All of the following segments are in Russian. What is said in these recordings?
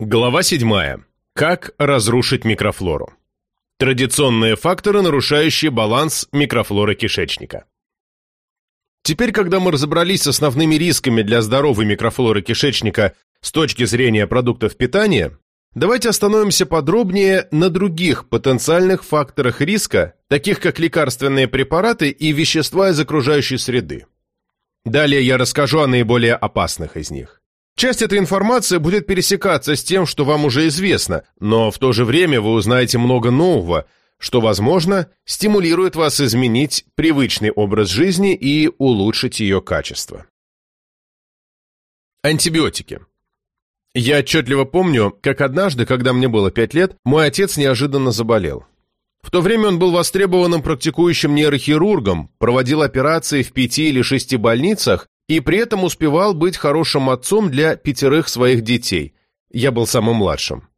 Глава 7. Как разрушить микрофлору. Традиционные факторы, нарушающие баланс микрофлоры кишечника. Теперь, когда мы разобрались с основными рисками для здоровой микрофлоры кишечника с точки зрения продуктов питания, давайте остановимся подробнее на других потенциальных факторах риска, таких как лекарственные препараты и вещества из окружающей среды. Далее я расскажу о наиболее опасных из них. Часть этой информации будет пересекаться с тем, что вам уже известно, но в то же время вы узнаете много нового, что, возможно, стимулирует вас изменить привычный образ жизни и улучшить ее качество. Антибиотики. Я отчетливо помню, как однажды, когда мне было 5 лет, мой отец неожиданно заболел. В то время он был востребованным практикующим нейрохирургом, проводил операции в пяти или шести больницах и при этом успевал быть хорошим отцом для пятерых своих детей. Я был самым младшим.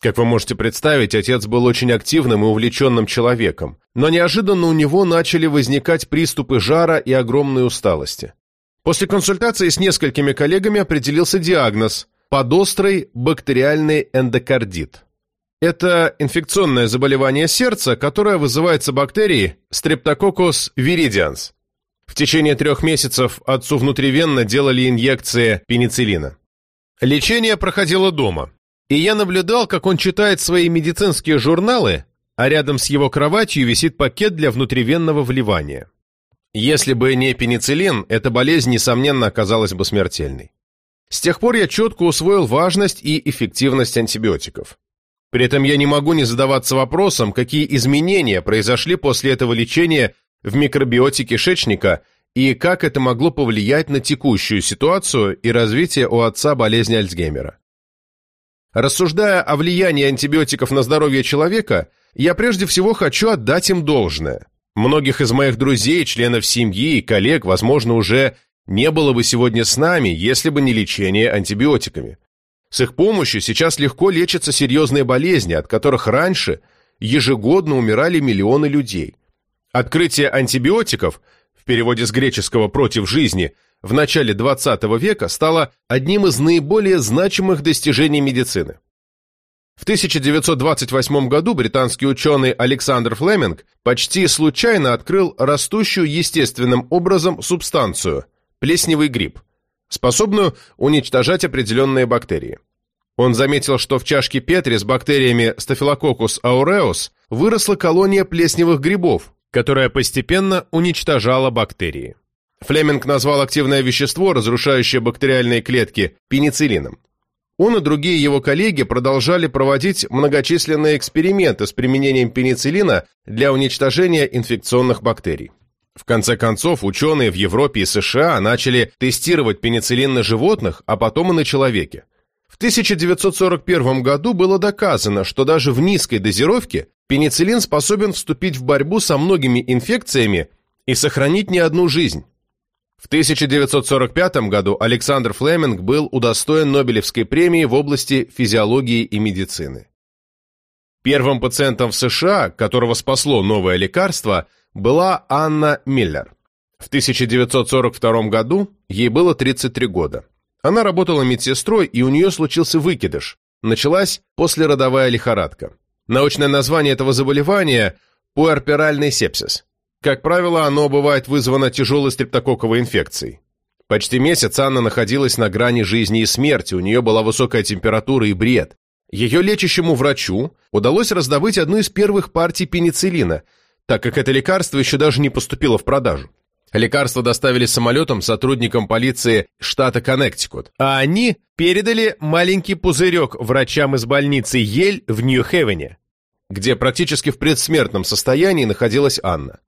Как вы можете представить, отец был очень активным и увлеченным человеком, но неожиданно у него начали возникать приступы жара и огромной усталости. После консультации с несколькими коллегами определился диагноз – подострый бактериальный эндокардит. Это инфекционное заболевание сердца, которое вызывается бактерией Streptococcus viridans. В течение трех месяцев отцу внутривенно делали инъекции пенициллина. Лечение проходило дома, и я наблюдал, как он читает свои медицинские журналы, а рядом с его кроватью висит пакет для внутривенного вливания. Если бы не пенициллин, эта болезнь, несомненно, оказалась бы смертельной. С тех пор я четко усвоил важность и эффективность антибиотиков. При этом я не могу не задаваться вопросом, какие изменения произошли после этого лечения в микробиоте кишечника и как это могло повлиять на текущую ситуацию и развитие у отца болезни Альцгеймера. Рассуждая о влиянии антибиотиков на здоровье человека, я прежде всего хочу отдать им должное. Многих из моих друзей, членов семьи и коллег, возможно, уже не было бы сегодня с нами, если бы не лечение антибиотиками. С их помощью сейчас легко лечатся серьезные болезни, от которых раньше ежегодно умирали миллионы людей. Открытие антибиотиков, в переводе с греческого «против жизни», в начале 20 века стало одним из наиболее значимых достижений медицины. В 1928 году британский ученый Александр Флеминг почти случайно открыл растущую естественным образом субстанцию – плесневый гриб, способную уничтожать определенные бактерии. Он заметил, что в чашке Петри с бактериями Staphylococcus aureus выросла колония плесневых грибов, которая постепенно уничтожала бактерии. Флеминг назвал активное вещество, разрушающее бактериальные клетки, пенициллином. Он и другие его коллеги продолжали проводить многочисленные эксперименты с применением пенициллина для уничтожения инфекционных бактерий. В конце концов, ученые в Европе и США начали тестировать пенициллин на животных, а потом и на человеке. В 1941 году было доказано, что даже в низкой дозировке Пенициллин способен вступить в борьбу со многими инфекциями и сохранить не одну жизнь. В 1945 году Александр Флеминг был удостоен Нобелевской премии в области физиологии и медицины. Первым пациентом в США, которого спасло новое лекарство, была Анна Миллер. В 1942 году ей было 33 года. Она работала медсестрой, и у нее случился выкидыш. Началась послеродовая лихорадка. Научное название этого заболевания – пуэрперальный сепсис. Как правило, оно бывает вызвано тяжелой стрептококковой инфекцией. Почти месяц Анна находилась на грани жизни и смерти, у нее была высокая температура и бред. Ее лечащему врачу удалось раздобыть одну из первых партий пенициллина, так как это лекарство еще даже не поступило в продажу. Лекарство доставили самолетом сотрудникам полиции штата Коннектикут, а они передали маленький пузырек врачам из больницы Ель в Нью-Хевене, где практически в предсмертном состоянии находилась Анна.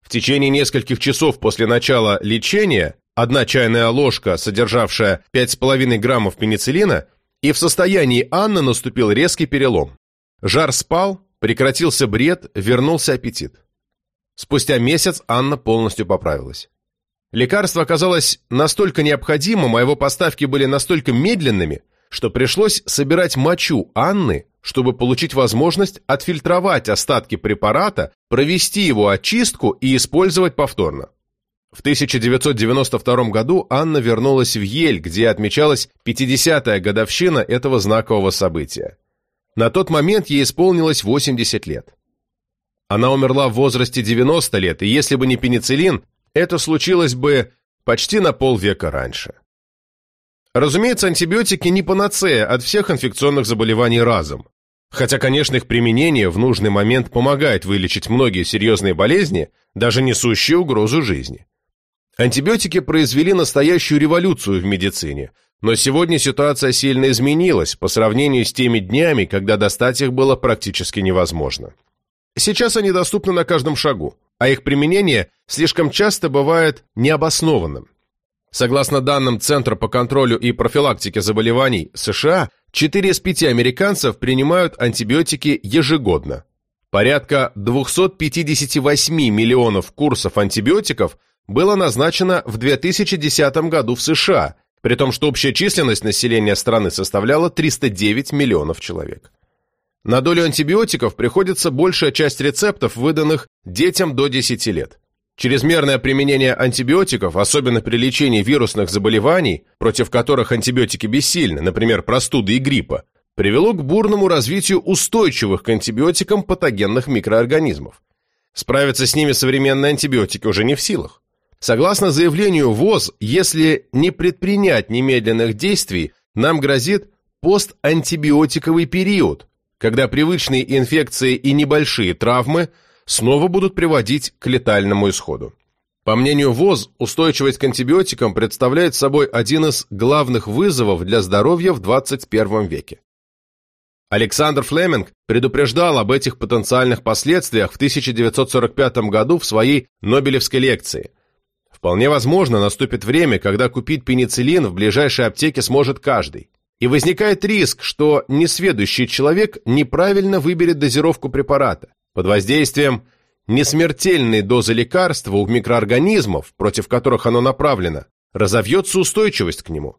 В течение нескольких часов после начала лечения одна чайная ложка, содержавшая 5,5 граммов пенициллина, и в состоянии Анны наступил резкий перелом. Жар спал, прекратился бред, вернулся аппетит. Спустя месяц Анна полностью поправилась. Лекарство оказалось настолько необходимым, а его поставки были настолько медленными, что пришлось собирать мочу Анны, чтобы получить возможность отфильтровать остатки препарата, провести его очистку и использовать повторно. В 1992 году Анна вернулась в Ель, где отмечалась 50-я годовщина этого знакового события. На тот момент ей исполнилось 80 лет. Она умерла в возрасте 90 лет, и если бы не пенициллин, это случилось бы почти на полвека раньше. Разумеется, антибиотики не панацея от всех инфекционных заболеваний разом. Хотя, конечно, их применение в нужный момент помогает вылечить многие серьезные болезни, даже несущие угрозу жизни. Антибиотики произвели настоящую революцию в медицине, но сегодня ситуация сильно изменилась по сравнению с теми днями, когда достать их было практически невозможно. Сейчас они доступны на каждом шагу, а их применение слишком часто бывает необоснованным. Согласно данным Центра по контролю и профилактике заболеваний США, 4 из 5 американцев принимают антибиотики ежегодно. Порядка 258 миллионов курсов антибиотиков было назначено в 2010 году в США, при том, что общая численность населения страны составляла 309 миллионов человек. На долю антибиотиков приходится большая часть рецептов, выданных детям до 10 лет. Чрезмерное применение антибиотиков, особенно при лечении вирусных заболеваний, против которых антибиотики бессильны, например, простуды и гриппа, привело к бурному развитию устойчивых к антибиотикам патогенных микроорганизмов. Справиться с ними современные антибиотики уже не в силах. Согласно заявлению ВОЗ, если не предпринять немедленных действий, нам грозит постантибиотиковый период, когда привычные инфекции и небольшие травмы – снова будут приводить к летальному исходу. По мнению ВОЗ, устойчивость к антибиотикам представляет собой один из главных вызовов для здоровья в 21 веке. Александр Флеминг предупреждал об этих потенциальных последствиях в 1945 году в своей Нобелевской лекции. Вполне возможно, наступит время, когда купить пенициллин в ближайшей аптеке сможет каждый. И возникает риск, что несведущий человек неправильно выберет дозировку препарата. Под воздействием несмертельной дозы лекарства у микроорганизмов, против которых оно направлено, разовьется устойчивость к нему.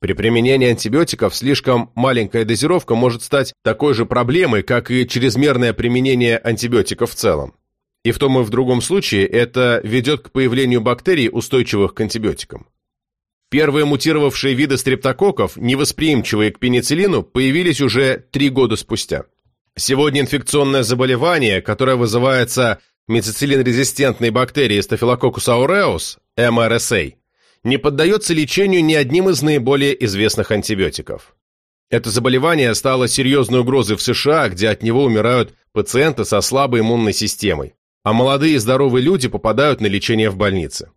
При применении антибиотиков слишком маленькая дозировка может стать такой же проблемой, как и чрезмерное применение антибиотиков в целом. И в том и в другом случае это ведет к появлению бактерий, устойчивых к антибиотикам. Первые мутировавшие виды стрептококков, невосприимчивые к пенициллину, появились уже три года спустя. Сегодня инфекционное заболевание, которое вызывается мецицилин-резистентной бактерией Staphylococcus aureus, МРСА, не поддается лечению ни одним из наиболее известных антибиотиков. Это заболевание стало серьезной угрозой в США, где от него умирают пациенты со слабой иммунной системой, а молодые и здоровые люди попадают на лечение в больницы.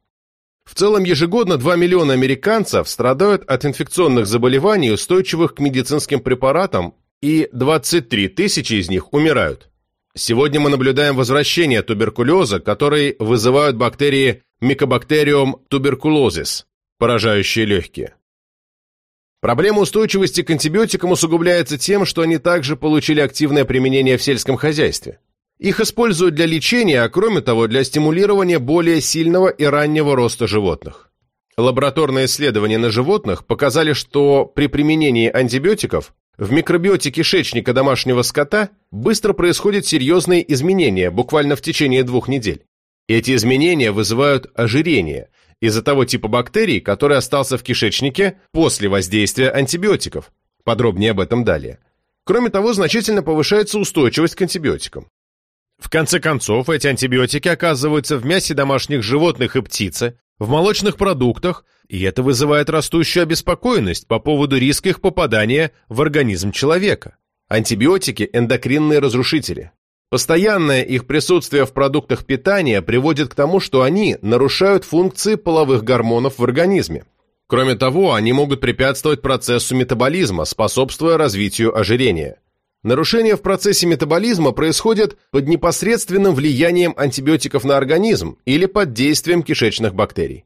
В целом ежегодно 2 миллиона американцев страдают от инфекционных заболеваний, устойчивых к медицинским препаратам и 23 тысячи из них умирают. Сегодня мы наблюдаем возвращение туберкулеза, который вызывают бактерии Mycobacterium tuberculosis, поражающие легкие. Проблема устойчивости к антибиотикам усугубляется тем, что они также получили активное применение в сельском хозяйстве. Их используют для лечения, а кроме того, для стимулирования более сильного и раннего роста животных. Лабораторные исследования на животных показали, что при применении антибиотиков в микробиоте кишечника домашнего скота быстро происходят серьезные изменения, буквально в течение двух недель. Эти изменения вызывают ожирение из-за того типа бактерий, который остался в кишечнике после воздействия антибиотиков. Подробнее об этом далее. Кроме того, значительно повышается устойчивость к антибиотикам. В конце концов, эти антибиотики оказываются в мясе домашних животных и птицы, в молочных продуктах, и это вызывает растущую обеспокоенность по поводу риска их попадания в организм человека. Антибиотики – эндокринные разрушители. Постоянное их присутствие в продуктах питания приводит к тому, что они нарушают функции половых гормонов в организме. Кроме того, они могут препятствовать процессу метаболизма, способствуя развитию ожирения. Нарушения в процессе метаболизма происходят под непосредственным влиянием антибиотиков на организм или под действием кишечных бактерий.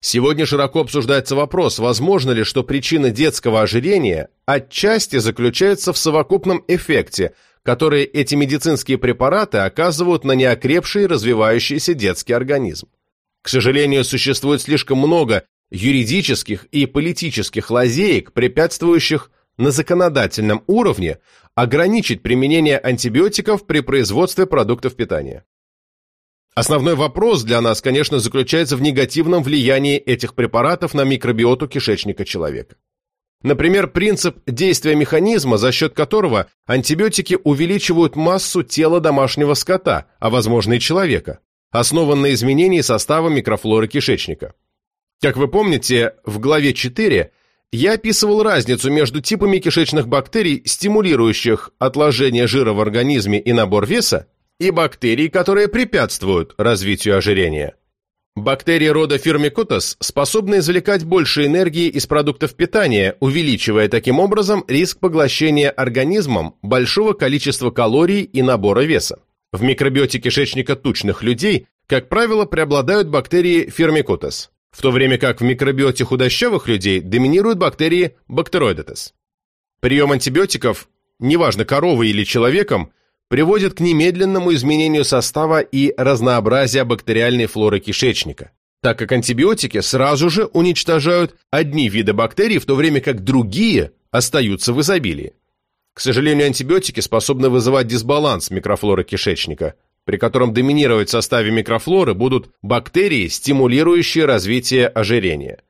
Сегодня широко обсуждается вопрос, возможно ли, что причина детского ожирения отчасти заключается в совокупном эффекте, который эти медицинские препараты оказывают на неокрепший развивающийся детский организм. К сожалению, существует слишком много юридических и политических лазеек, препятствующих на законодательном уровне ограничить применение антибиотиков при производстве продуктов питания. Основной вопрос для нас, конечно, заключается в негативном влиянии этих препаратов на микробиоту кишечника человека. Например, принцип действия механизма, за счет которого антибиотики увеличивают массу тела домашнего скота, а возможно и человека, основан на изменении состава микрофлоры кишечника. Как вы помните, в главе 4 я описывал разницу между типами кишечных бактерий, стимулирующих отложение жира в организме и набор веса, и бактерий, которые препятствуют развитию ожирения. Бактерии рода Firmicutes способны извлекать больше энергии из продуктов питания, увеличивая таким образом риск поглощения организмом большого количества калорий и набора веса. В микробиоте кишечника тучных людей, как правило, преобладают бактерии Firmicutes, в то время как в микробиоте худощавых людей доминируют бактерии Bacteroidetes. Прием антибиотиков, неважно коровой или человеком, приводит к немедленному изменению состава и разнообразия бактериальной флоры кишечника, так как антибиотики сразу же уничтожают одни виды бактерий, в то время как другие остаются в изобилии. К сожалению, антибиотики способны вызывать дисбаланс микрофлоры кишечника, при котором доминировать в составе микрофлоры будут бактерии, стимулирующие развитие ожирения.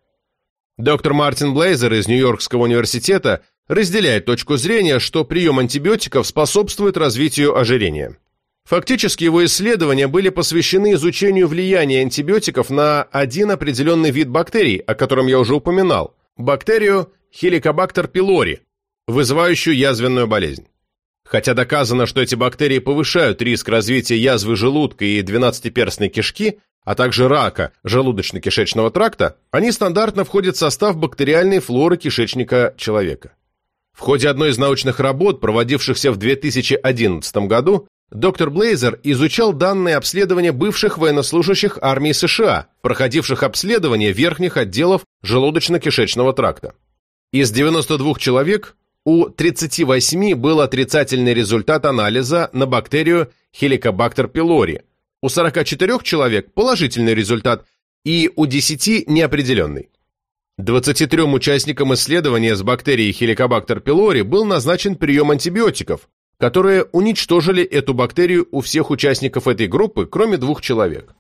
Доктор Мартин Блейзер из Нью-Йоркского университета разделяет точку зрения, что прием антибиотиков способствует развитию ожирения. Фактически его исследования были посвящены изучению влияния антибиотиков на один определенный вид бактерий, о котором я уже упоминал – бактерию Helicobacter pylori, вызывающую язвенную болезнь. Хотя доказано, что эти бактерии повышают риск развития язвы желудка и двенадцатиперстной кишки, а также рака желудочно-кишечного тракта, они стандартно входят в состав бактериальной флоры кишечника человека. В ходе одной из научных работ, проводившихся в 2011 году, доктор Блейзер изучал данные обследования бывших военнослужащих армии США, проходивших обследование верхних отделов желудочно-кишечного тракта. Из 92 человек у 38 был отрицательный результат анализа на бактерию Helicobacter pylori, у 44 человек положительный результат и у 10 неопределенный. 23 участникам исследования с бактерией Helicobacter pylori был назначен прием антибиотиков, которые уничтожили эту бактерию у всех участников этой группы, кроме двух человек.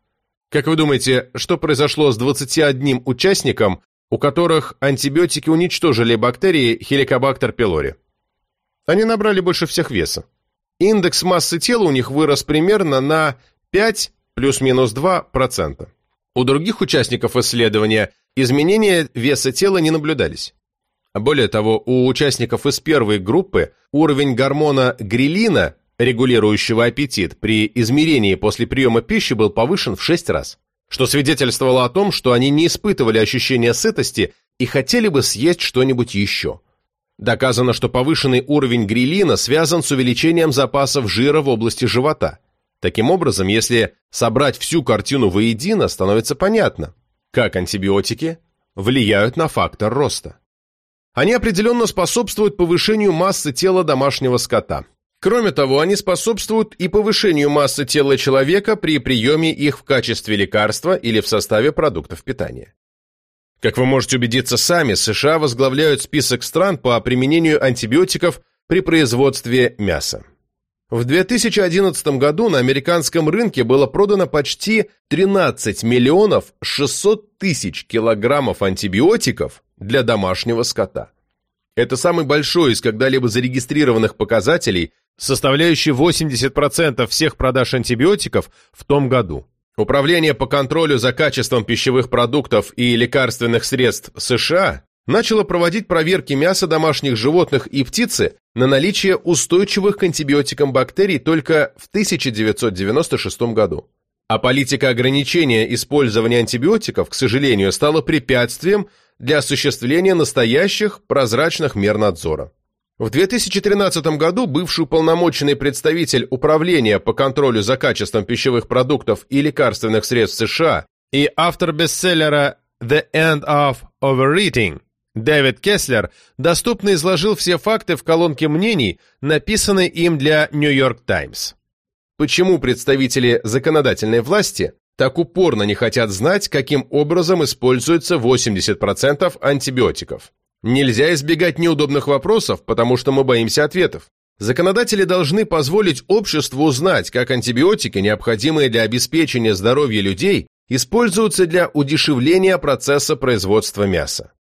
Как вы думаете, что произошло с 21 участником, у которых антибиотики уничтожили бактерии Helicobacter pylori? Они набрали больше всех веса. Индекс массы тела у них вырос примерно на 5 плюс-минус 2%. У других участников исследования изменения веса тела не наблюдались. Более того, у участников из первой группы уровень гормона грилина, регулирующего аппетит, при измерении после приема пищи был повышен в 6 раз, что свидетельствовало о том, что они не испытывали ощущения сытости и хотели бы съесть что-нибудь еще. Доказано, что повышенный уровень грилина связан с увеличением запасов жира в области живота – Таким образом, если собрать всю картину воедино, становится понятно, как антибиотики влияют на фактор роста. Они определенно способствуют повышению массы тела домашнего скота. Кроме того, они способствуют и повышению массы тела человека при приеме их в качестве лекарства или в составе продуктов питания. Как вы можете убедиться сами, США возглавляют список стран по применению антибиотиков при производстве мяса. В 2011 году на американском рынке было продано почти 13 миллионов 600 тысяч килограммов антибиотиков для домашнего скота. Это самый большой из когда-либо зарегистрированных показателей, составляющий 80% всех продаж антибиотиков в том году. Управление по контролю за качеством пищевых продуктов и лекарственных средств США начало проводить проверки мяса домашних животных и птицы на наличие устойчивых к антибиотикам бактерий только в 1996 году. А политика ограничения использования антибиотиков, к сожалению, стала препятствием для осуществления настоящих прозрачных мер надзора. В 2013 году бывший уполномоченный представитель Управления по контролю за качеством пищевых продуктов и лекарственных средств США и автор бестселлера «The End of Overeating» Дэвид Кеслер доступно изложил все факты в колонке мнений, написанной им для «Нью-Йорк Таймс». Почему представители законодательной власти так упорно не хотят знать, каким образом используется 80% антибиотиков? Нельзя избегать неудобных вопросов, потому что мы боимся ответов. Законодатели должны позволить обществу узнать, как антибиотики, необходимые для обеспечения здоровья людей, используются для удешевления процесса производства мяса.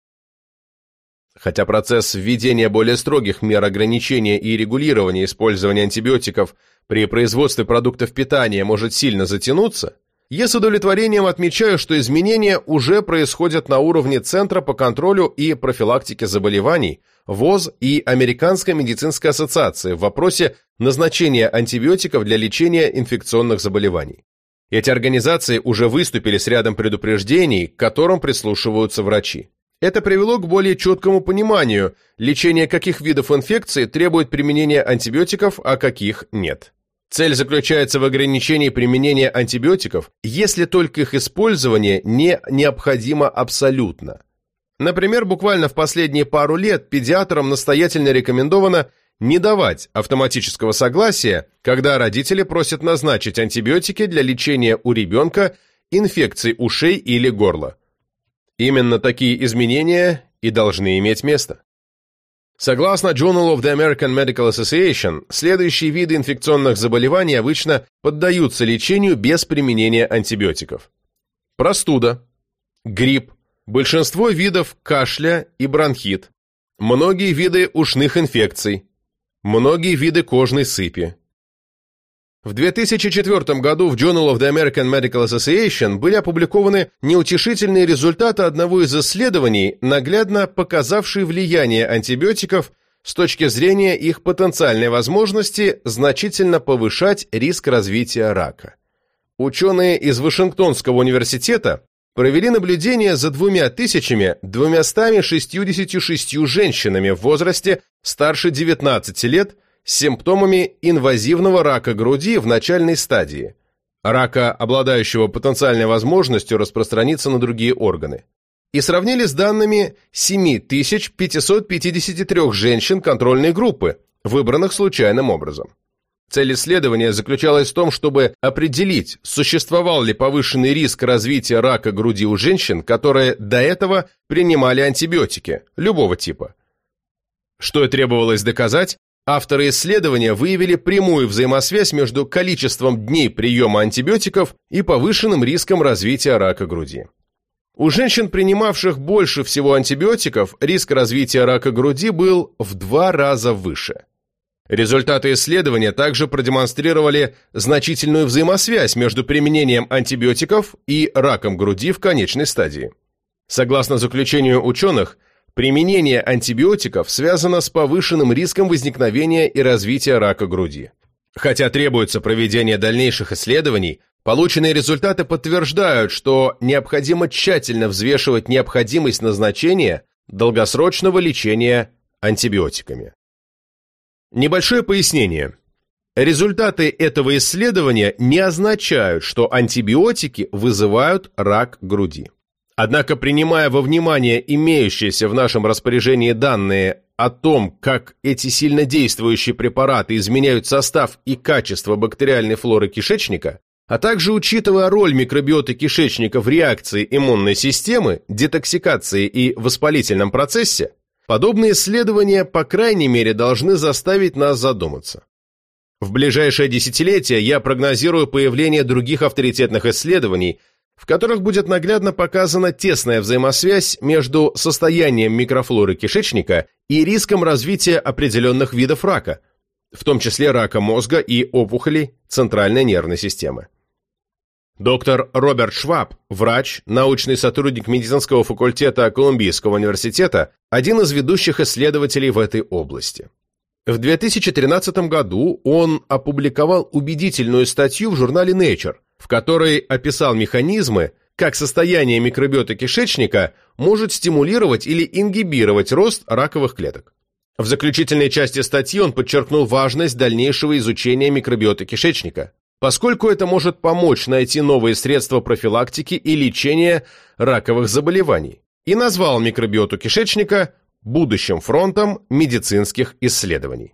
Хотя процесс введения более строгих мер ограничения и регулирования использования антибиотиков при производстве продуктов питания может сильно затянуться, я с удовлетворением отмечаю, что изменения уже происходят на уровне Центра по контролю и профилактике заболеваний, ВОЗ и Американской медицинской ассоциации в вопросе назначения антибиотиков для лечения инфекционных заболеваний. Эти организации уже выступили с рядом предупреждений, к которым прислушиваются врачи. Это привело к более четкому пониманию, лечение каких видов инфекции требует применения антибиотиков, а каких нет. Цель заключается в ограничении применения антибиотиков, если только их использование не необходимо абсолютно. Например, буквально в последние пару лет педиатрам настоятельно рекомендовано не давать автоматического согласия, когда родители просят назначить антибиотики для лечения у ребенка инфекций ушей или горла. Именно такие изменения и должны иметь место. Согласно Journal of the American Medical Association, следующие виды инфекционных заболеваний обычно поддаются лечению без применения антибиотиков. Простуда, грипп, большинство видов кашля и бронхит, многие виды ушных инфекций, многие виды кожной сыпи, в 2004 году в Journal of the American Medical Association были опубликованы неутешительные результаты одного из исследований, наглядно показавшие влияние антибиотиков с точки зрения их потенциальной возможности значительно повышать риск развития рака. Ученые из Вашингтонского университета провели наблюдение за двумя тысячами 266 женщинами в возрасте старше 19 лет с симптомами инвазивного рака груди в начальной стадии, рака, обладающего потенциальной возможностью распространиться на другие органы, и сравнили с данными 7553 женщин контрольной группы, выбранных случайным образом. Цель исследования заключалась в том, чтобы определить, существовал ли повышенный риск развития рака груди у женщин, которые до этого принимали антибиотики любого типа. Что и требовалось доказать, Авторы исследования выявили прямую взаимосвязь между количеством дней приема антибиотиков и повышенным риском развития рака груди. У женщин, принимавших больше всего антибиотиков, риск развития рака груди был в два раза выше. Результаты исследования также продемонстрировали значительную взаимосвязь между применением антибиотиков и раком груди в конечной стадии. Согласно заключению ученых, Применение антибиотиков связано с повышенным риском возникновения и развития рака груди. Хотя требуется проведение дальнейших исследований, полученные результаты подтверждают, что необходимо тщательно взвешивать необходимость назначения долгосрочного лечения антибиотиками. Небольшое пояснение. Результаты этого исследования не означают, что антибиотики вызывают рак груди. Однако, принимая во внимание имеющиеся в нашем распоряжении данные о том, как эти сильнодействующие препараты изменяют состав и качество бактериальной флоры кишечника, а также учитывая роль микробиоты кишечника в реакции иммунной системы, детоксикации и воспалительном процессе, подобные исследования, по крайней мере, должны заставить нас задуматься. В ближайшее десятилетие я прогнозирую появление других авторитетных исследований, в которых будет наглядно показана тесная взаимосвязь между состоянием микрофлоры кишечника и риском развития определенных видов рака, в том числе рака мозга и опухолей центральной нервной системы. Доктор Роберт Шваб, врач, научный сотрудник медицинского факультета Колумбийского университета, один из ведущих исследователей в этой области. В 2013 году он опубликовал убедительную статью в журнале Nature, в которой описал механизмы, как состояние микробиота кишечника может стимулировать или ингибировать рост раковых клеток. В заключительной части статьи он подчеркнул важность дальнейшего изучения микробиота кишечника, поскольку это может помочь найти новые средства профилактики и лечения раковых заболеваний, и назвал микробиоту кишечника будущим фронтом медицинских исследований.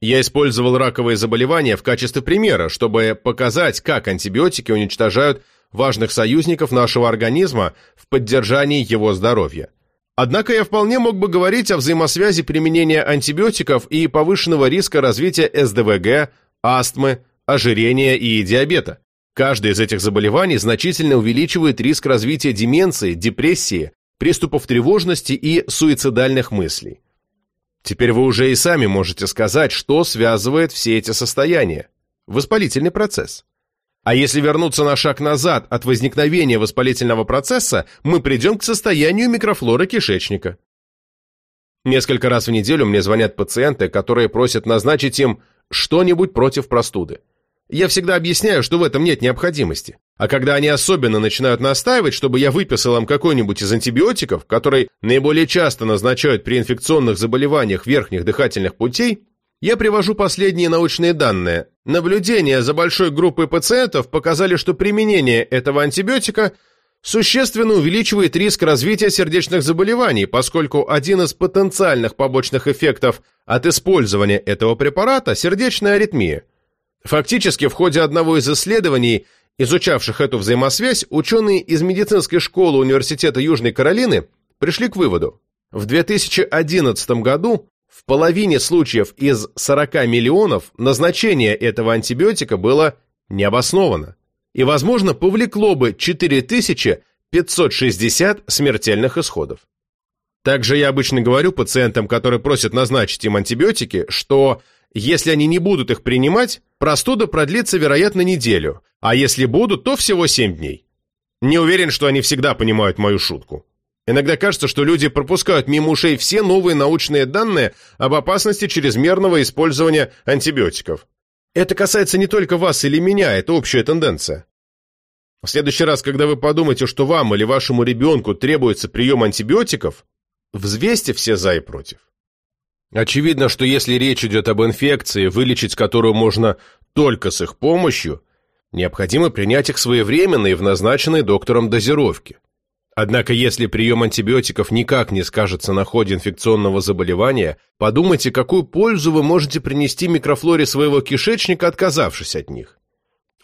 Я использовал раковые заболевания в качестве примера, чтобы показать, как антибиотики уничтожают важных союзников нашего организма в поддержании его здоровья. Однако я вполне мог бы говорить о взаимосвязи применения антибиотиков и повышенного риска развития СДВГ, астмы, ожирения и диабета. Каждое из этих заболеваний значительно увеличивает риск развития деменции, депрессии, приступов тревожности и суицидальных мыслей. Теперь вы уже и сами можете сказать, что связывает все эти состояния. Воспалительный процесс. А если вернуться на шаг назад от возникновения воспалительного процесса, мы придем к состоянию микрофлоры кишечника. Несколько раз в неделю мне звонят пациенты, которые просят назначить им что-нибудь против простуды. Я всегда объясняю, что в этом нет необходимости. А когда они особенно начинают настаивать, чтобы я выписал им какой-нибудь из антибиотиков, который наиболее часто назначают при инфекционных заболеваниях верхних дыхательных путей, я привожу последние научные данные. Наблюдения за большой группой пациентов показали, что применение этого антибиотика существенно увеличивает риск развития сердечных заболеваний, поскольку один из потенциальных побочных эффектов от использования этого препарата – сердечная аритмия. Фактически, в ходе одного из исследований, изучавших эту взаимосвязь, ученые из медицинской школы Университета Южной Каролины пришли к выводу. В 2011 году в половине случаев из 40 миллионов назначение этого антибиотика было необосновано и, возможно, повлекло бы 4560 смертельных исходов. Также я обычно говорю пациентам, которые просят назначить им антибиотики, что если они не будут их принимать, простуда продлится, вероятно, неделю, а если будут, то всего 7 дней. Не уверен, что они всегда понимают мою шутку. Иногда кажется, что люди пропускают мимо ушей все новые научные данные об опасности чрезмерного использования антибиотиков. Это касается не только вас или меня, это общая тенденция. В следующий раз, когда вы подумаете, что вам или вашему ребенку требуется прием антибиотиков, взвесьте все за и против. Очевидно, что если речь идет об инфекции, вылечить которую можно только с их помощью, необходимо принять их своевременно и в назначенной доктором дозировке. Однако, если прием антибиотиков никак не скажется на ходе инфекционного заболевания, подумайте, какую пользу вы можете принести микрофлоре своего кишечника, отказавшись от них.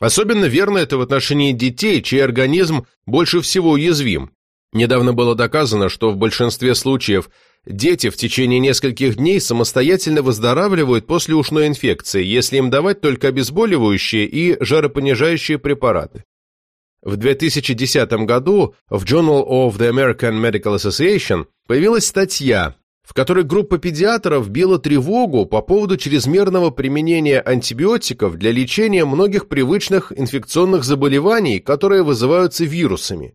Особенно верно это в отношении детей, чей организм больше всего уязвим. Недавно было доказано, что в большинстве случаев Дети в течение нескольких дней самостоятельно выздоравливают после ушной инфекции, если им давать только обезболивающие и жаропонижающие препараты. В 2010 году в Journal of the American Medical Association появилась статья, в которой группа педиатров била тревогу по поводу чрезмерного применения антибиотиков для лечения многих привычных инфекционных заболеваний, которые вызываются вирусами.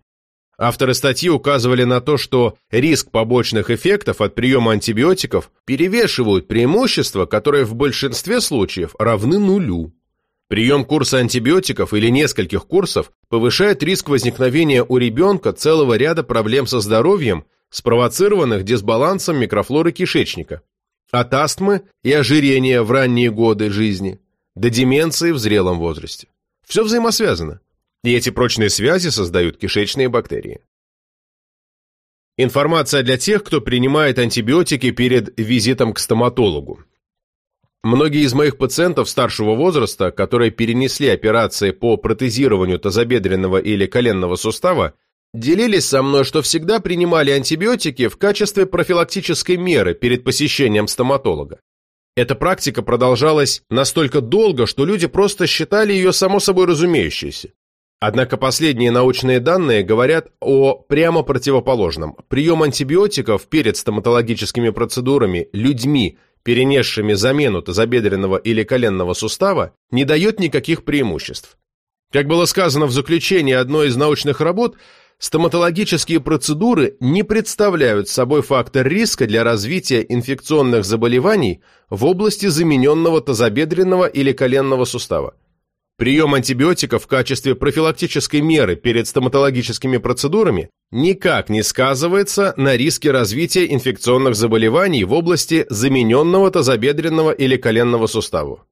Авторы статьи указывали на то, что риск побочных эффектов от приема антибиотиков перевешивают преимущества, которые в большинстве случаев равны нулю. Прием курса антибиотиков или нескольких курсов повышает риск возникновения у ребенка целого ряда проблем со здоровьем, спровоцированных дисбалансом микрофлоры кишечника, от астмы и ожирения в ранние годы жизни до деменции в зрелом возрасте. Все взаимосвязано. И эти прочные связи создают кишечные бактерии. Информация для тех, кто принимает антибиотики перед визитом к стоматологу. Многие из моих пациентов старшего возраста, которые перенесли операции по протезированию тазобедренного или коленного сустава, делились со мной, что всегда принимали антибиотики в качестве профилактической меры перед посещением стоматолога. Эта практика продолжалась настолько долго, что люди просто считали ее само собой разумеющейся. Однако последние научные данные говорят о прямо противоположном. Прием антибиотиков перед стоматологическими процедурами людьми, перенесшими замену тазобедренного или коленного сустава, не дает никаких преимуществ. Как было сказано в заключении одной из научных работ, стоматологические процедуры не представляют собой фактор риска для развития инфекционных заболеваний в области замененного тазобедренного или коленного сустава. Прием антибиотиков в качестве профилактической меры перед стоматологическими процедурами никак не сказывается на риске развития инфекционных заболеваний в области замененного тазобедренного или коленного сустава.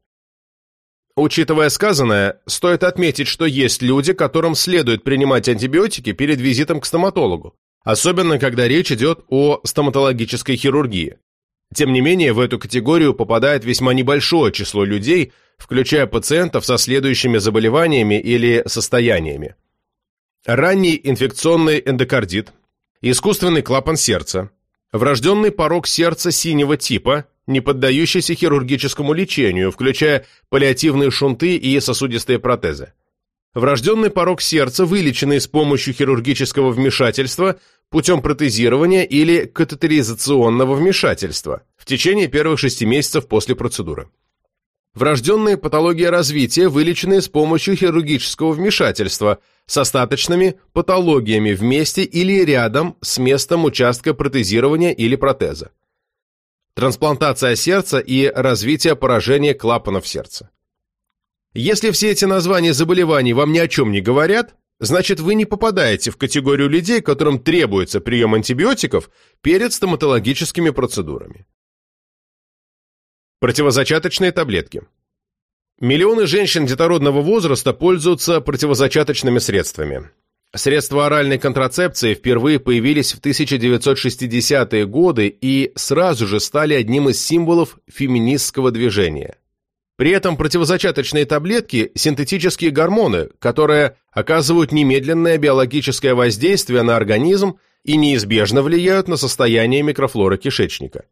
Учитывая сказанное, стоит отметить, что есть люди, которым следует принимать антибиотики перед визитом к стоматологу, особенно когда речь идет о стоматологической хирургии. Тем не менее, в эту категорию попадает весьма небольшое число людей, включая пациентов со следующими заболеваниями или состояниями. Ранний инфекционный эндокардит, искусственный клапан сердца, врожденный порог сердца синего типа, не поддающийся хирургическому лечению, включая паллиативные шунты и сосудистые протезы. Врожденный порог сердца, вылеченный с помощью хирургического вмешательства путем протезирования или катетеризационного вмешательства в течение первых шести месяцев после процедуры. Врожденные патологии развития, вылеченные с помощью хирургического вмешательства с остаточными патологиями вместе или рядом с местом участка протезирования или протеза. Трансплантация сердца и развитие поражения клапанов сердца. Если все эти названия заболеваний вам ни о чем не говорят, значит вы не попадаете в категорию людей, которым требуется прием антибиотиков перед стоматологическими процедурами. Противозачаточные таблетки. Миллионы женщин детородного возраста пользуются противозачаточными средствами. Средства оральной контрацепции впервые появились в 1960-е годы и сразу же стали одним из символов феминистского движения. При этом противозачаточные таблетки – синтетические гормоны, которые оказывают немедленное биологическое воздействие на организм и неизбежно влияют на состояние микрофлоры кишечника.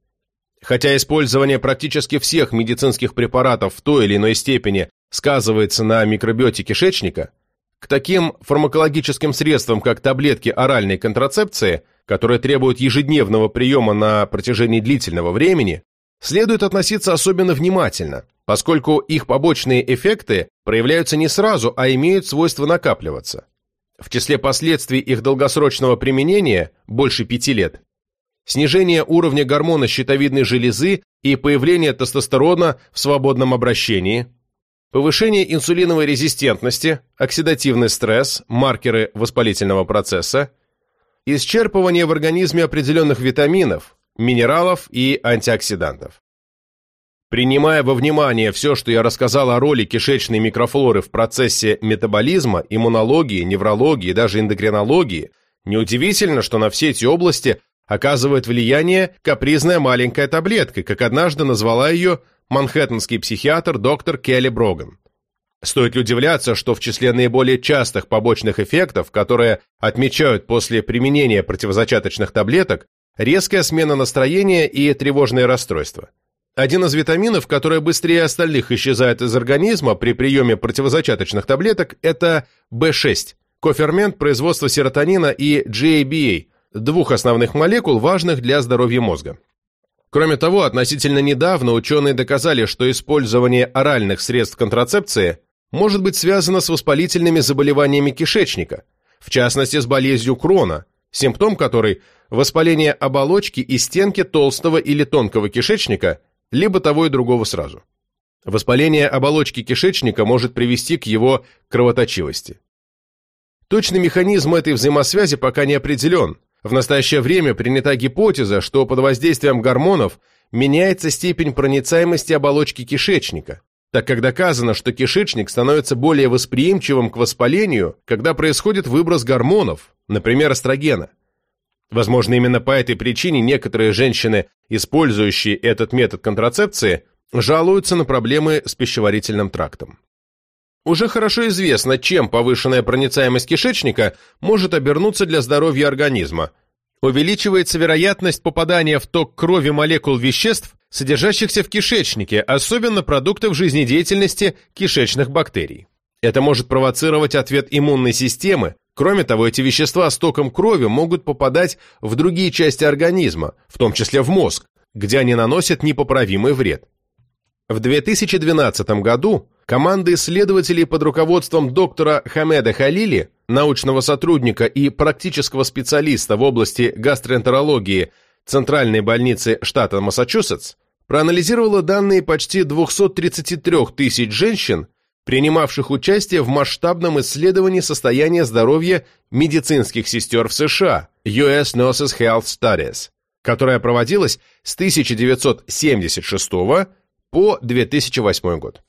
Хотя использование практически всех медицинских препаратов в той или иной степени сказывается на микробиоте кишечника, к таким фармакологическим средствам, как таблетки оральной контрацепции, которые требуют ежедневного приема на протяжении длительного времени, следует относиться особенно внимательно, поскольку их побочные эффекты проявляются не сразу, а имеют свойство накапливаться. В числе последствий их долгосрочного применения, больше пяти лет, снижение уровня гормона щитовидной железы и появление тестостерона в свободном обращении, повышение инсулиновой резистентности, оксидативный стресс, маркеры воспалительного процесса, исчерпывание в организме определенных витаминов, минералов и антиоксидантов. Принимая во внимание все, что я рассказал о роли кишечной микрофлоры в процессе метаболизма, иммунологии, неврологии и даже эндокринологии, неудивительно, что на все эти области оказывает влияние капризная маленькая таблетка, как однажды назвала ее манхэттенский психиатр доктор Келли Броган. Стоит ли удивляться, что в числе наиболее частых побочных эффектов, которые отмечают после применения противозачаточных таблеток, резкая смена настроения и тревожные расстройства. Один из витаминов, который быстрее остальных исчезает из организма при приеме противозачаточных таблеток, это B6, кофермент производства серотонина и GABA, двух основных молекул, важных для здоровья мозга. Кроме того, относительно недавно ученые доказали, что использование оральных средств контрацепции может быть связано с воспалительными заболеваниями кишечника, в частности с болезнью Крона, симптом которой – воспаление оболочки и стенки толстого или тонкого кишечника, либо того и другого сразу. Воспаление оболочки кишечника может привести к его кровоточивости. Точный механизм этой взаимосвязи пока не определен, в настоящее время принята гипотеза, что под воздействием гормонов меняется степень проницаемости оболочки кишечника, так как доказано, что кишечник становится более восприимчивым к воспалению, когда происходит выброс гормонов, например, эстрогена. Возможно, именно по этой причине некоторые женщины, использующие этот метод контрацепции, жалуются на проблемы с пищеварительным трактом. Уже хорошо известно, чем повышенная проницаемость кишечника может обернуться для здоровья организма. Увеличивается вероятность попадания в ток крови молекул веществ, содержащихся в кишечнике, особенно продуктов жизнедеятельности кишечных бактерий. Это может провоцировать ответ иммунной системы. Кроме того, эти вещества с током крови могут попадать в другие части организма, в том числе в мозг, где они наносят непоправимый вред. В 2012 году команда исследователей под руководством доктора Хамеда Халили, научного сотрудника и практического специалиста в области гастроэнтерологии Центральной больницы штата Массачусетс, проанализировала данные почти 233 тысяч женщин, принимавших участие в масштабном исследовании состояния здоровья медицинских сестер в США US Nurses Health Studies, которое проводилось с 1976 по 2008 год.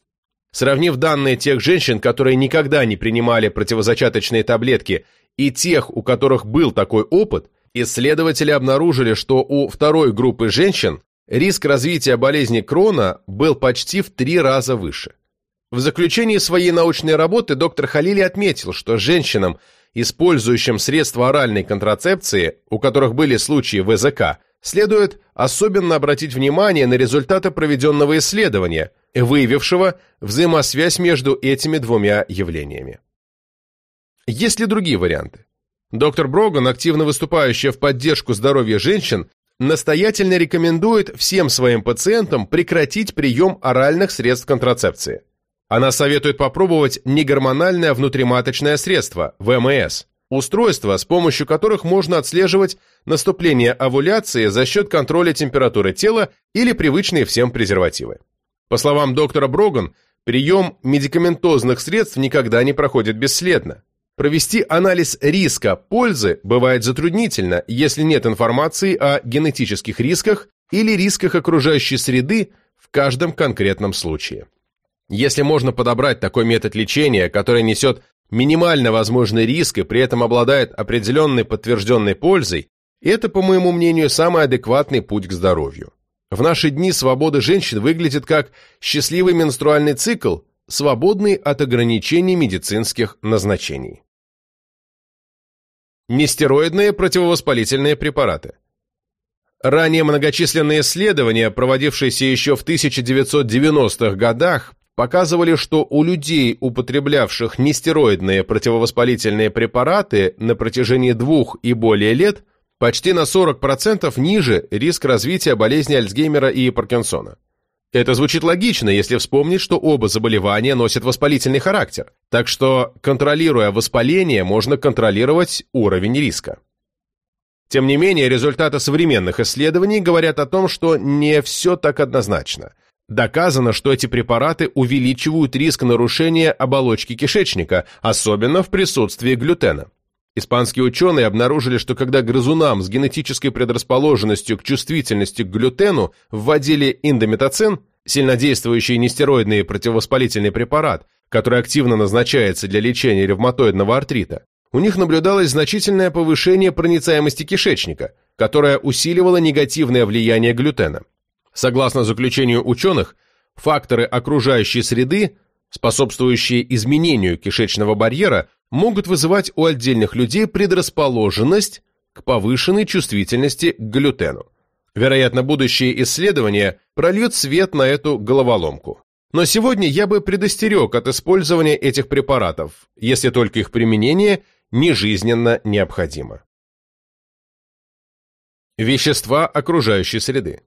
Сравнив данные тех женщин, которые никогда не принимали противозачаточные таблетки, и тех, у которых был такой опыт, исследователи обнаружили, что у второй группы женщин риск развития болезни Крона был почти в три раза выше. В заключении своей научной работы доктор Халили отметил, что женщинам, использующим средства оральной контрацепции, у которых были случаи ВЗК, следует особенно обратить внимание на результаты проведенного исследования, выявившего взаимосвязь между этими двумя явлениями. Есть ли другие варианты? Доктор Броган, активно выступающая в поддержку здоровья женщин, настоятельно рекомендует всем своим пациентам прекратить прием оральных средств контрацепции. Она советует попробовать негормональное внутриматочное средство, ВМС, устройства, с помощью которых можно отслеживать наступление овуляции за счет контроля температуры тела или привычные всем презервативы. По словам доктора Броган, прием медикаментозных средств никогда не проходит бесследно. Провести анализ риска пользы бывает затруднительно, если нет информации о генетических рисках или рисках окружающей среды в каждом конкретном случае. Если можно подобрать такой метод лечения, который несет минимально возможный риск и при этом обладает определенной подтвержденной пользой, это, по моему мнению, самый адекватный путь к здоровью. В наши дни свобода женщин выглядит как счастливый менструальный цикл, свободный от ограничений медицинских назначений. Нестероидные противовоспалительные препараты. Ранее многочисленные исследования, проводившиеся еще в 1990-х годах, показывали, что у людей, употреблявших нестероидные противовоспалительные препараты на протяжении двух и более лет, почти на 40% ниже риск развития болезни Альцгеймера и Паркинсона. Это звучит логично, если вспомнить, что оба заболевания носят воспалительный характер, так что, контролируя воспаление, можно контролировать уровень риска. Тем не менее, результаты современных исследований говорят о том, что не все так однозначно. Доказано, что эти препараты увеличивают риск нарушения оболочки кишечника, особенно в присутствии глютена. Испанские ученые обнаружили, что когда грызунам с генетической предрасположенностью к чувствительности к глютену вводили индометацин, сильнодействующий нестероидный противовоспалительный препарат, который активно назначается для лечения ревматоидного артрита, у них наблюдалось значительное повышение проницаемости кишечника, которое усиливало негативное влияние глютена. Согласно заключению ученых, факторы окружающей среды, способствующие изменению кишечного барьера, могут вызывать у отдельных людей предрасположенность к повышенной чувствительности к глютену. Вероятно, будущие исследования прольют свет на эту головоломку. Но сегодня я бы предостерег от использования этих препаратов, если только их применение не жизненно необходимо. Вещества окружающей среды.